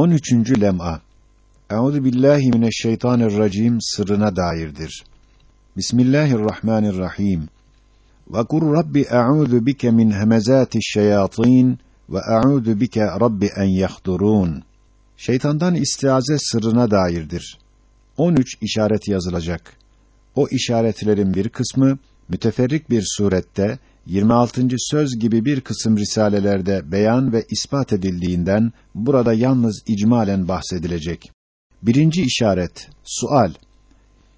13. lem'a Euzu billahi mineşşeytanirracim sırrına dairdir. Bismillahirrahmanirrahim. Ve kur Rabbi a'udhu bike min hemezatiş şeyatin ve a'udhu bike Rabbi en yahdurun. Şeytandan istiaze sırrına dairdir. 13 işaret yazılacak. O işaretlerin bir kısmı müteferrik bir surette 26. söz gibi bir kısım risalelerde beyan ve ispat edildiğinden burada yalnız icmalen bahsedilecek. Birinci işaret sual.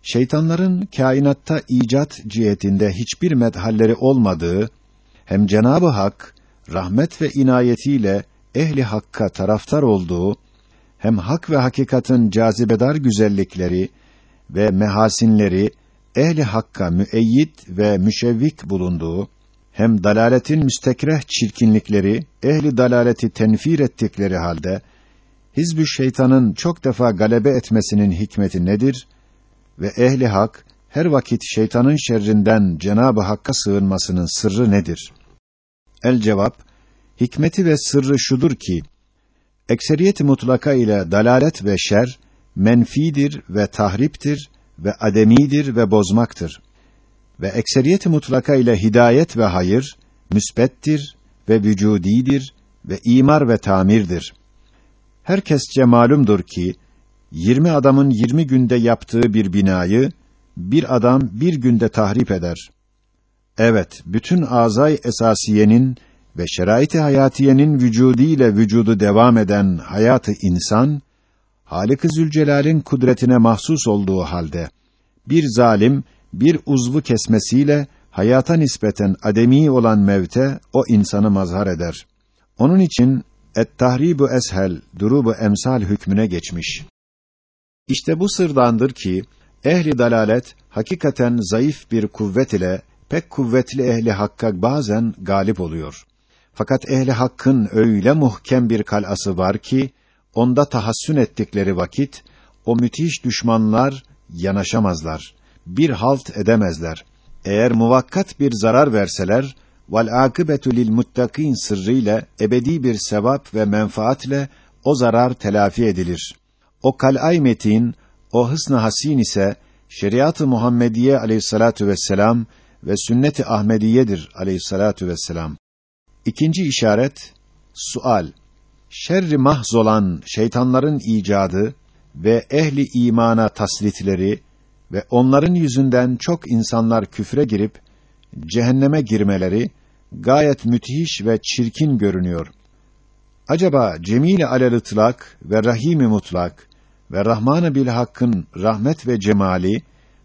Şeytanların kainatta icat cihetinde hiçbir medhalleri olmadığı hem Cenabı Hak rahmet ve inayetiyle ehli hakka taraftar olduğu hem hak ve hakikatin cazibedar güzellikleri ve mehasinleri ehli hakka müeyyid ve müşevvik bulunduğu hem dalaletin müstekreh çirkinlikleri ehli dalaleti tenfir ettikleri halde hizbü şeytanın çok defa galebe etmesinin hikmeti nedir ve ehli hak her vakit şeytanın şerrinden Cenabı Hakk'a sığınmasının sırrı nedir? El cevap hikmeti ve sırrı şudur ki ekseriyeti mutlaka ile dalalet ve şer menfidir ve tahriptir ve ademidir ve bozmaktır. Ve ekseriyeti mutlaka ile hidayet ve hayır müsbettir ve vücudidir ve imar ve tamirdir. Herkesçe malumdur ki 20 adamın 20 günde yaptığı bir binayı bir adam bir günde tahrip eder. Evet, bütün azay esasiyenin ve şerait-i hayatiyenin vücudiyle vücudu devam eden hayatı insan Halik-i Zülcelal'in kudretine mahsus olduğu halde bir zalim bir uzvu kesmesiyle hayata nispeten ademi olan mevte o insanı mazhar eder. Onun için et-tahribu eshel, durubu emsal hükmüne geçmiş. İşte bu sırdandır ki ehli dalalet hakikaten zayıf bir kuvvet ile pek kuvvetli ehli hakka bazen galip oluyor. Fakat ehli hakkın öyle muhkem bir kalası var ki onda tahassün ettikleri vakit o müthiş düşmanlar yanaşamazlar. Bir halt edemezler. Eğer muvakkat bir zarar verseler vel akıbetu lil muttakin sırrıyla ebedi bir sevap ve menfaatle o zarar telafi edilir. O kal'ay metin, o hısn hasin ise şeriat-ı Muhammediye aleyhissalatu vesselam ve sünnet-i Ahmediyedir aleyhissalatu vesselam. İkinci işaret sual. Şerri mahz olan şeytanların icadı ve ehli imana taslitleri ve onların yüzünden çok insanlar küfre girip cehenneme girmeleri gayet müthiş ve çirkin görünüyor. Acaba cemil alel ıtlak ve rahimi mutlak ve Rahman-ı bil Hakk'ın rahmet ve cemali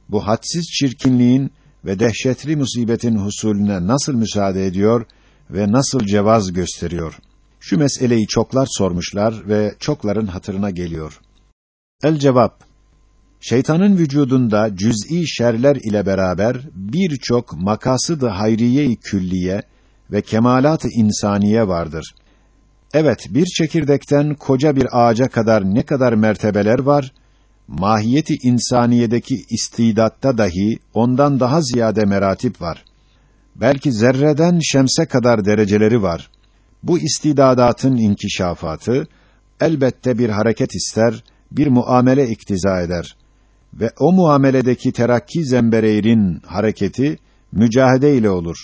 bu hadsiz çirkinliğin ve dehşetli musibetin husulüne nasıl müsaade ediyor ve nasıl cevaz gösteriyor? Şu meseleyi çoklar sormuşlar ve çokların hatırına geliyor. El cevap Şeytanın vücudunda cüz'i şerler ile beraber birçok makasıd-ı hayriye-i külliye ve kemalat-ı insaniye vardır. Evet, bir çekirdekten koca bir ağaca kadar ne kadar mertebeler var, mahiyeti insaniyedeki istidatta dahi ondan daha ziyade meratip var. Belki zerreden şemse kadar dereceleri var. Bu istidadatın inkişafatı elbette bir hareket ister, bir muamele iktiza eder ve o muameledeki terakki zembereyrin hareketi mücahede ile olur.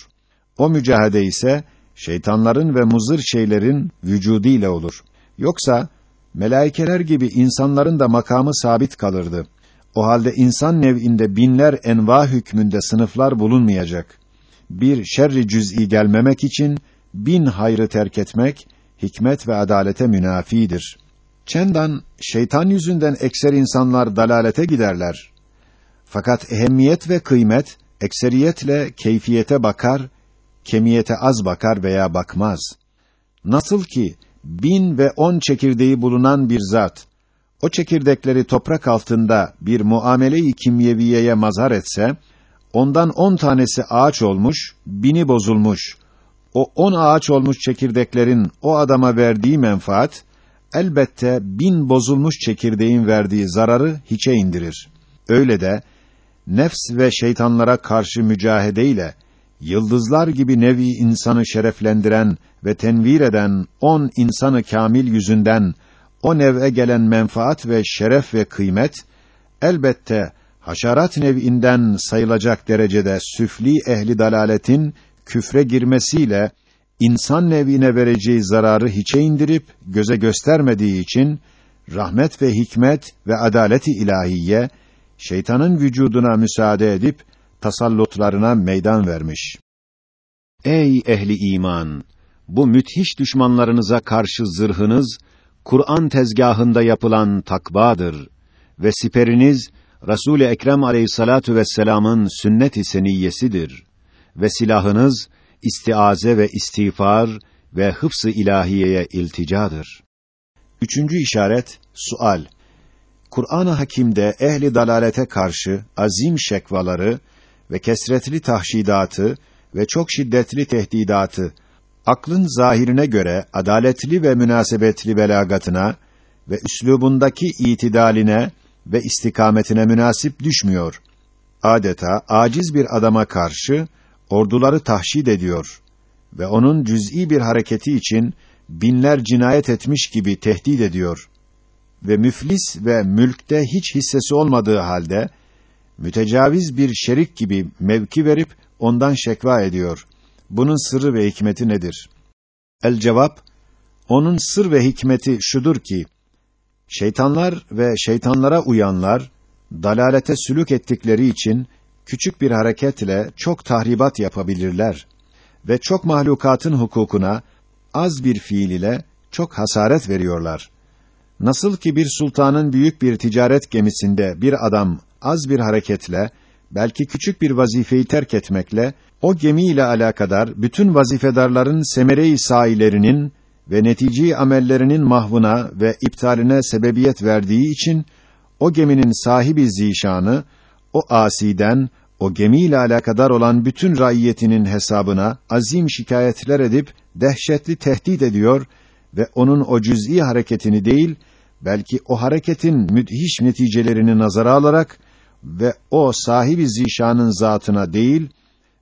O mücahede ise şeytanların ve muzır şeylerin vücudu ile olur. Yoksa melaikeler gibi insanların da makamı sabit kalırdı. O halde insan nev'inde binler enva hükmünde sınıflar bulunmayacak. Bir şerri cüz'i gelmemek için bin hayrı terk etmek hikmet ve adalete münafidir. Çendan şeytan yüzünden ekser insanlar dalalete giderler. Fakat ehemmiyet ve kıymet ekseriyetle keyfiyete bakar, kemiyete az bakar veya bakmaz. Nasıl ki bin ve on çekirdeği bulunan bir zat, o çekirdekleri toprak altında bir muamele-i kimyeviyeye mazhar etse, ondan on tanesi ağaç olmuş, bini bozulmuş. O on ağaç olmuş çekirdeklerin o adama verdiği menfaat, elbette bin bozulmuş çekirdeğin verdiği zararı hiçe indirir. Öyle de, nefs ve şeytanlara karşı mücahedeyle, yıldızlar gibi nevi insanı şereflendiren ve tenvir eden on insanı kamil yüzünden, o nev'e gelen menfaat ve şeref ve kıymet elbette haşerat nev'inden sayılacak derecede süfli ehli dalaletin küfre girmesiyle insan nevine vereceği zararı hiçe indirip göze göstermediği için rahmet ve hikmet ve adaleti ilahiye şeytanın vücuduna müsaade edip tasallutlarına meydan vermiş. Ey ehli iman! Bu müthiş düşmanlarınıza karşı zırhınız, Kur'an tezgahında yapılan takvadır ve siperiniz, Resul-i Ekrem aleyhissalatu vesselam'ın sünnet-i seniyyesidir ve silahınız, istiaze ve istiğfar ve hıfz-ı ilahiyeye ilticadır. Üçüncü işaret, sual. Kur'an-ı Hakîm'de ehli dalalete karşı azim şekvaları ve kesretli tahşidatı ve çok şiddetli tehdidatı aklın zahirine göre adaletli ve münasebetli belagatına ve üslubundaki itidaline ve istikametine münasip düşmüyor. Adeta aciz bir adama karşı orduları tahşid ediyor ve onun cüz'i bir hareketi için binler cinayet etmiş gibi tehdit ediyor ve müflis ve mülkte hiç hissesi olmadığı halde mütecaviz bir şerik gibi mevki verip ondan şekva ediyor. Bunun sırrı ve hikmeti nedir? El cevap onun sır ve hikmeti şudur ki şeytanlar ve şeytanlara uyanlar dalalete sülük ettikleri için küçük bir hareketle çok tahribat yapabilirler ve çok mahlukatın hukukuna az bir fiil ile çok hasaret veriyorlar. Nasıl ki bir sultanın büyük bir ticaret gemisinde bir adam az bir hareketle, belki küçük bir vazifeyi terk etmekle, o gemi ile alakadar bütün vazifedarların semere-i sahilerinin ve netici amellerinin mahvına ve iptaline sebebiyet verdiği için, o geminin sahibi zişanı, o asiden, o gemiyle alakadar olan bütün raiyetinin hesabına azim şikayetler edip dehşetli tehdit ediyor ve onun o cüz'i hareketini değil, belki o hareketin müthiş neticelerini nazara alarak ve o sahibi zişanın zatına değil,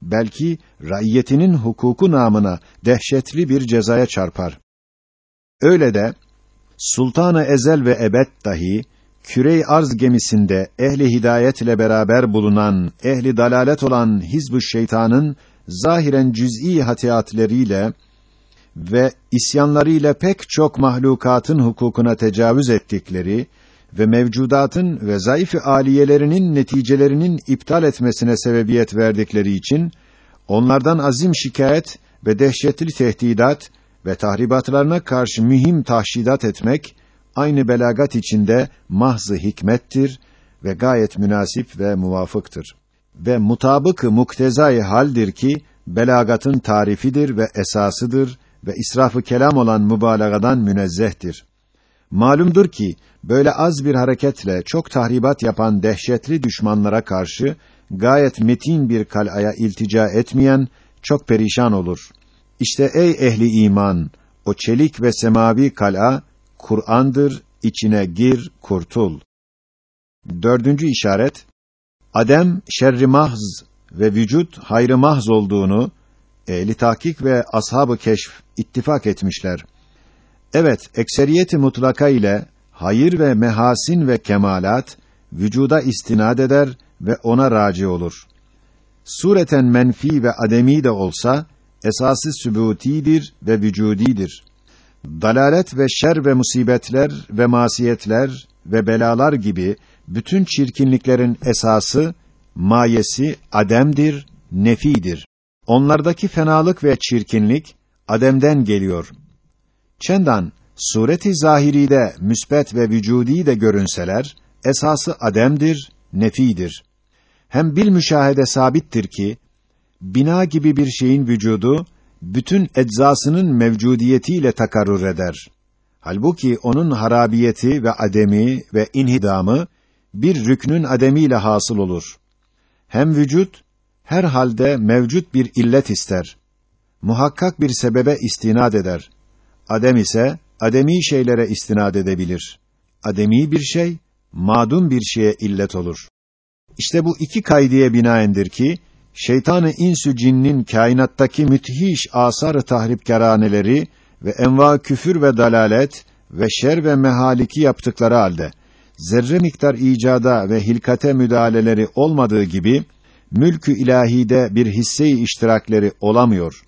belki raiyetinin hukuku namına dehşetli bir cezaya çarpar. Öyle de Sultanı Ezel ve Ebed dahi kürey arz gemisinde ehli hidayet ile beraber bulunan ehli dalalet olan hizb şeytanın zahiren cüz'i hatiatleriyle ve isyanlarıyla pek çok mahlukatın hukukuna tecavüz ettikleri ve mevcudatın ve zayıf aliyelerinin neticelerinin iptal etmesine sebebiyet verdikleri için onlardan azim şikayet ve dehşetli tehdidat ve tahribatlarına karşı mühim tahşidat etmek aynı belagat içinde mahzı hikmettir ve gayet münasip ve muvafıktır. Ve mutabık muktezai haldir ki belagatın tarifidir ve esasıdır ve israfı kelam olan mübalağadan münezzehtir. Malumdur ki böyle az bir hareketle çok tahribat yapan dehşetli düşmanlara karşı gayet metin bir kalaya iltica etmeyen çok perişan olur. İşte ey ehli iman, o çelik ve semavi kal'a Kur'an'dır, içine gir, kurtul. Dördüncü işaret, Adem şerri mahz ve vücut hayrı mahz olduğunu ehli tahkik ve ashab-ı keşf ittifak etmişler. Evet, ekseriyeti mutlaka ile hayır ve mehasin ve kemalat vücuda istinad eder ve ona raci olur. Sureten menfi ve ademi de olsa esası sübutidir ve vücudidir. Dalalet ve şer ve musibetler ve masiyetler ve belalar gibi bütün çirkinliklerin esası, mayesi ademdir, nefidir. Onlardaki fenalık ve çirkinlik ademden geliyor. Çendan sureti zahiride müsbet ve vücudi de görünseler esası ademdir, nefidir. Hem bil müşahede sabittir ki bina gibi bir şeyin vücudu bütün eczasının mevcudiyetiyle takarrur eder. Halbuki onun harabiyeti ve ademi ve inhidamı bir rüknün ademiyle hasıl olur. Hem vücut her halde mevcut bir illet ister. Muhakkak bir sebebe istinad eder. Adem ise ademi şeylere istinad edebilir. Ademi bir şey madum bir şeye illet olur. İşte bu iki kaydiye binaendir ki şeytanı insü cinnin kainattaki müthiş asar-ı tahripkaraneleri ve enva küfür ve dalalet ve şer ve mehaliki yaptıkları halde zerre miktar icada ve hilkate müdahaleleri olmadığı gibi mülkü ilahide bir hisse-i iştirakleri olamıyor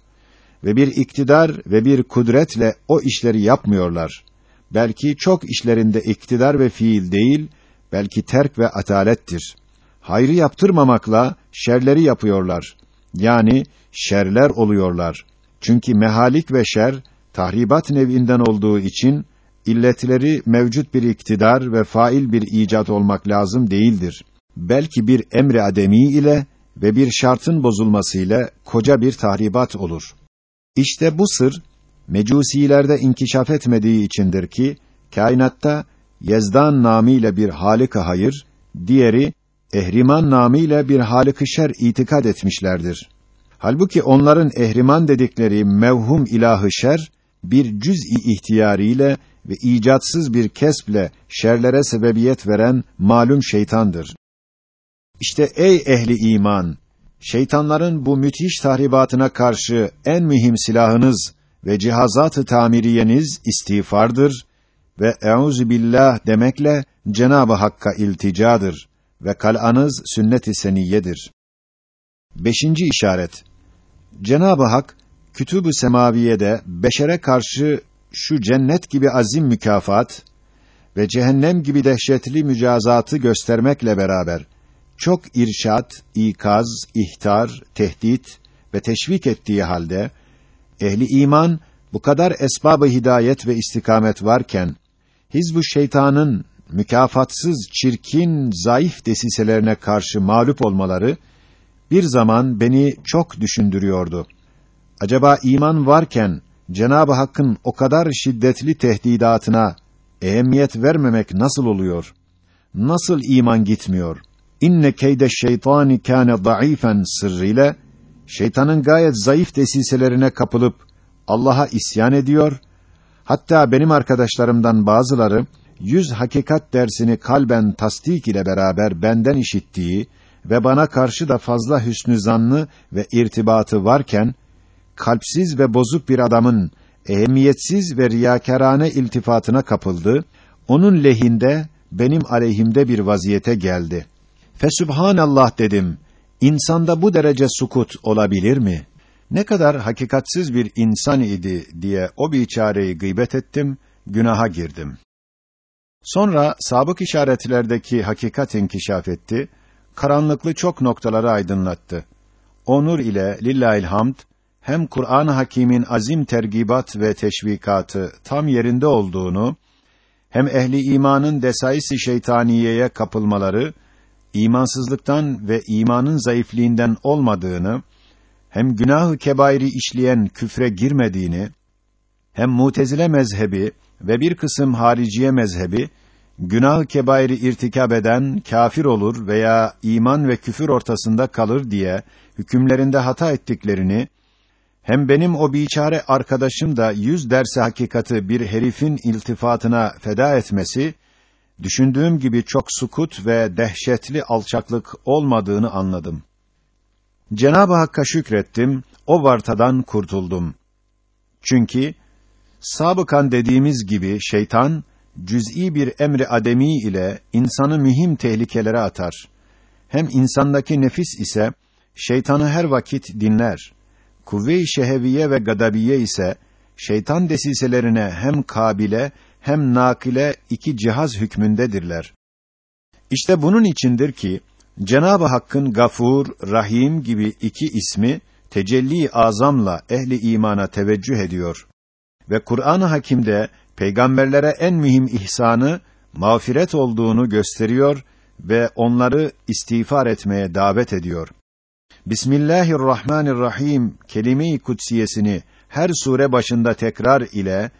ve bir iktidar ve bir kudretle o işleri yapmıyorlar. Belki çok işlerinde iktidar ve fiil değil, belki terk ve atalettir. Hayrı yaptırmamakla şerleri yapıyorlar. Yani şerler oluyorlar. Çünkü mehalik ve şer tahribat nevinden olduğu için illetleri mevcut bir iktidar ve fail bir icat olmak lazım değildir. Belki bir emri ademi ile ve bir şartın bozulmasıyla koca bir tahribat olur. İşte bu sır mecusilerde inkişaf etmediği içindir ki kainatta Yezdan namıyla bir halik hayır, diğeri Ehriman namıyla bir halik şer itikad etmişlerdir. Halbuki onların ehriman dedikleri mevhum ilahı şer bir cüz'i ihtiyariyle ve icatsız bir kesple şerlere sebebiyet veren malum şeytandır. İşte ey ehli iman, şeytanların bu müthiş tahribatına karşı en mühim silahınız ve cihazat-ı tamiriyeniz istiğfardır ve euzu billah demekle Cenabı Hakk'a ilticadır ve kal'anız sünnet-i seniyyedir. Beşinci işaret. Cenabı Hak kütüb-ü semaviyede beşere karşı şu cennet gibi azim mükafat ve cehennem gibi dehşetli mücazatı göstermekle beraber çok irşat, ikaz, ihtar, tehdit ve teşvik ettiği halde ehli iman bu kadar esbab-ı hidayet ve istikamet varken Hizbu şeytanın mükafatsız, çirkin, zayıf desiselerine karşı mağlup olmaları bir zaman beni çok düşündürüyordu. Acaba iman varken Cenab-ı Hakk'ın o kadar şiddetli tehdidatına ehemmiyet vermemek nasıl oluyor? Nasıl iman gitmiyor? İnne keyde şeytani kâne zayıfen sırrıyla şeytanın gayet zayıf desiselerine kapılıp Allah'a isyan ediyor Hatta benim arkadaşlarımdan bazıları yüz hakikat dersini kalben tasdik ile beraber benden işittiği ve bana karşı da fazla hüsnü zannı ve irtibatı varken kalpsiz ve bozuk bir adamın ehemmiyetsiz ve riyakarane iltifatına kapıldı. Onun lehinde benim aleyhimde bir vaziyete geldi. Fesübhanallah dedim. İnsanda bu derece sukut olabilir mi? Ne kadar hakikatsiz bir insan idi diye o biçareyi gıybet ettim, günaha girdim. Sonra sabık işaretlerdeki hakikat inkişaf etti, karanlıklı çok noktaları aydınlattı. Onur ile lillahil hamd hem Kur'an-ı Hakîm'in azim tergibat ve teşvikatı tam yerinde olduğunu hem ehli imanın desais-i şeytaniyeye kapılmaları imansızlıktan ve imanın zayıfliğinden olmadığını hem günahı kebairi işleyen küfre girmediğini, hem mutezile mezhebi ve bir kısım hariciye mezhebi, günahı kebairi irtikab eden kafir olur veya iman ve küfür ortasında kalır diye hükümlerinde hata ettiklerini, hem benim o biçare arkadaşım da yüz derse hakikati bir herifin iltifatına feda etmesi, düşündüğüm gibi çok sukut ve dehşetli alçaklık olmadığını anladım. Cenab-ı Hakk'a şükrettim, o vartadan kurtuldum. Çünkü sabıkan dediğimiz gibi şeytan cüz'i bir emri ademi ile insanı mühim tehlikelere atar. Hem insandaki nefis ise şeytanı her vakit dinler. Kuvve-i şeheviye ve gadabiye ise şeytan desiselerine hem kabile hem nakile iki cihaz hükmündedirler. İşte bunun içindir ki Cenab-ı Hakk'ın Gafur, Rahim gibi iki ismi tecelli azamla ehli imana teveccüh ediyor ve Kur'an-ı Hakîm'de peygamberlere en mühim ihsanı mağfiret olduğunu gösteriyor ve onları istiğfar etmeye davet ediyor. Bismillahirrahmanirrahim kelime-i kutsiyesini her sure başında tekrar ile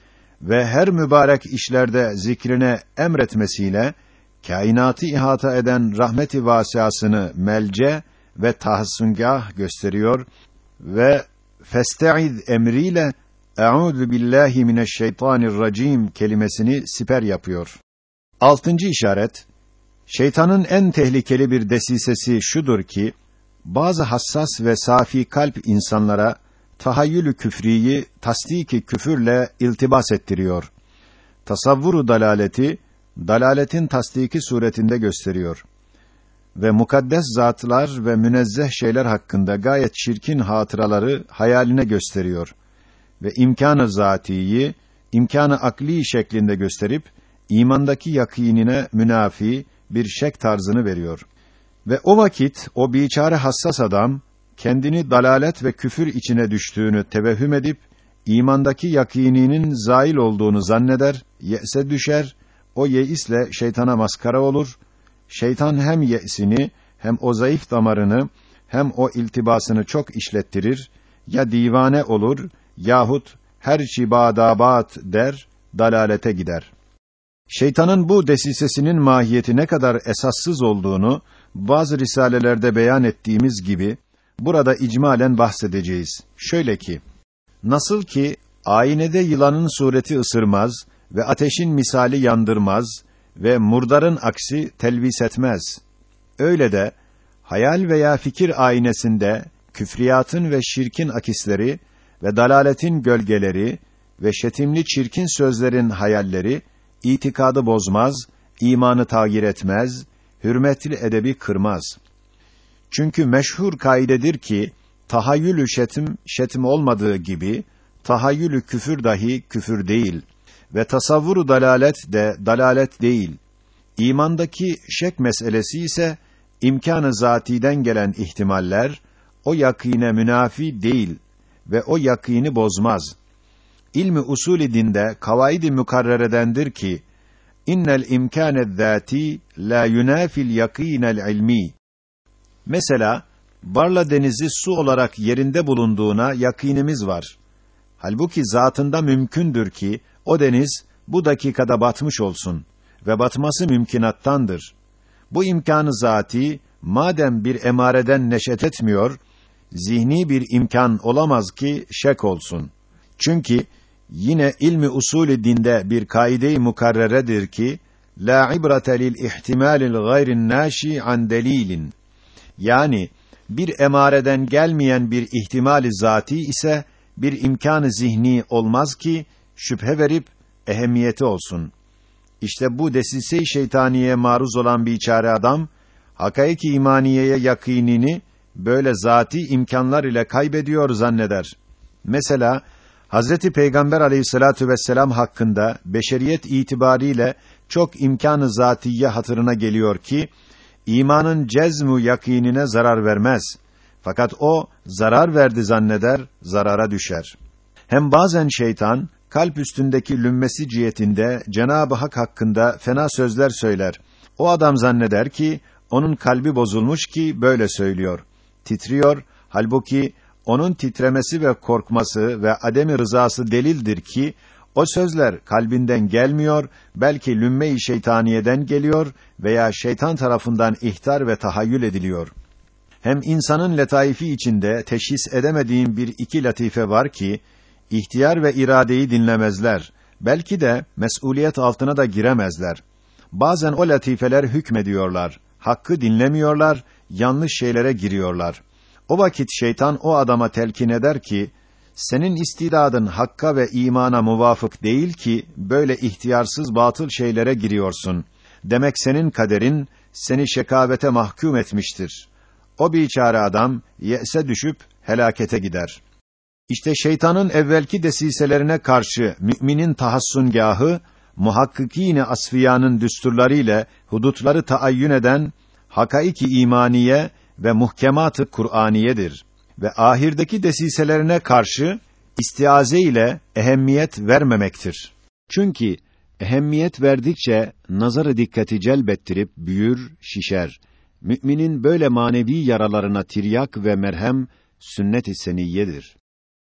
ve her mübarek işlerde zikrine emretmesiyle kainatı ihata eden rahmeti vasiasını melce ve tahsungah gösteriyor ve festaiz emriyle Eûzu billahi mineşşeytanirracim kelimesini siper yapıyor. Altıncı işaret Şeytanın en tehlikeli bir desisesi şudur ki bazı hassas ve safi kalp insanlara tahayyülü küfriyi tasdiki küfürle iltibas ettiriyor. tasavvuru dalaleti, dalaletin tasdiki suretinde gösteriyor. Ve mukaddes zatlar ve münezzeh şeyler hakkında gayet çirkin hatıraları hayaline gösteriyor. Ve imkanı zatiyi, imkanı akli şeklinde gösterip, imandaki yakinine münafi bir şek tarzını veriyor. Ve o vakit o biçare hassas adam kendini dalalet ve küfür içine düştüğünü tevehhüm edip imandaki yakininin zail olduğunu zanneder, ye'se düşer, o yeisle şeytana maskara olur. Şeytan hem ye'sini hem o zayıf damarını hem o iltibasını çok işlettirir ya divane olur yahut her şibadabat der dalalete gider. Şeytanın bu desisesinin mahiyeti ne kadar esassız olduğunu bazı risalelerde beyan ettiğimiz gibi burada icmalen bahsedeceğiz. Şöyle ki nasıl ki aynede yılanın sureti ısırmaz ve ateşin misali yandırmaz ve murdarın aksi telvis etmez. Öyle de hayal veya fikir aynesinde küfriyatın ve şirkin akisleri ve dalaletin gölgeleri ve şetimli çirkin sözlerin hayalleri itikadı bozmaz, imanı tagir etmez, hürmetli edebi kırmaz. Çünkü meşhur kaidedir ki tahayyülü şetim şetim olmadığı gibi tahayyülü küfür dahi küfür değil ve tasavvuru dalalet de dalalet değil. İmandaki şek meselesi ise imkanı zatiden gelen ihtimaller o yakine münafi değil ve o yakini bozmaz. İlmi usulü dinde kavaidi mükarreredendir ki innel imkâne zâti la yunafil yakînel ilmi. Mesela Barla denizi su olarak yerinde bulunduğuna yakinimiz var. Halbuki zatında mümkündür ki o deniz bu dakikada batmış olsun ve batması mümkinattandır. Bu imkanı zati madem bir emareden neşet etmiyor, zihni bir imkan olamaz ki şek olsun. Çünkü yine ilmi usulü dinde bir kaide-i mukarreredir ki la ibrate lil ihtimalil gayrin naşi an delilin. Yani bir emareden gelmeyen bir ihtimali zati ise bir imkanı zihni olmaz ki şüphe verip ehemmiyeti olsun. İşte bu desise-i şeytaniye maruz olan bir çare adam hakaiki imaniyeye yakinini böyle zati imkanlar ile kaybediyor zanneder. Mesela Hazreti Peygamber Aleyhissalatu vesselam hakkında beşeriyet itibariyle çok imkanı zatiye hatırına geliyor ki imanın cezmu yakinine zarar vermez. Fakat o zarar verdi zanneder, zarara düşer. Hem bazen şeytan kalp üstündeki lümmesi cihetinde Cenab-ı Hak hakkında fena sözler söyler. O adam zanneder ki onun kalbi bozulmuş ki böyle söylüyor. Titriyor halbuki onun titremesi ve korkması ve ademi rızası delildir ki o sözler kalbinden gelmiyor, belki lümme-i şeytaniyeden geliyor veya şeytan tarafından ihtar ve tahayyül ediliyor. Hem insanın letaifi içinde teşhis edemediğim bir iki latife var ki, ihtiyar ve iradeyi dinlemezler. Belki de mesuliyet altına da giremezler. Bazen o latifeler hükmediyorlar. Hakkı dinlemiyorlar, yanlış şeylere giriyorlar. O vakit şeytan o adama telkin eder ki, senin istidadın hakka ve imana muvafık değil ki böyle ihtiyarsız batıl şeylere giriyorsun. Demek senin kaderin seni şekavete mahkum etmiştir. O biçare adam yese düşüp helakete gider. İşte şeytanın evvelki desiselerine karşı müminin tahassungahı muhakkikîne asfiyanın düsturlarıyla hudutları taayyün eden hakaiki imaniye ve muhkematı Kur'aniyedir ve ahirdeki desiselerine karşı istiaze ile ehemmiyet vermemektir. Çünkü ehemmiyet verdikçe nazarı dikkati celbettirip büyür, şişer. Müminin böyle manevi yaralarına tiryak ve merhem sünnet-i seniyyedir.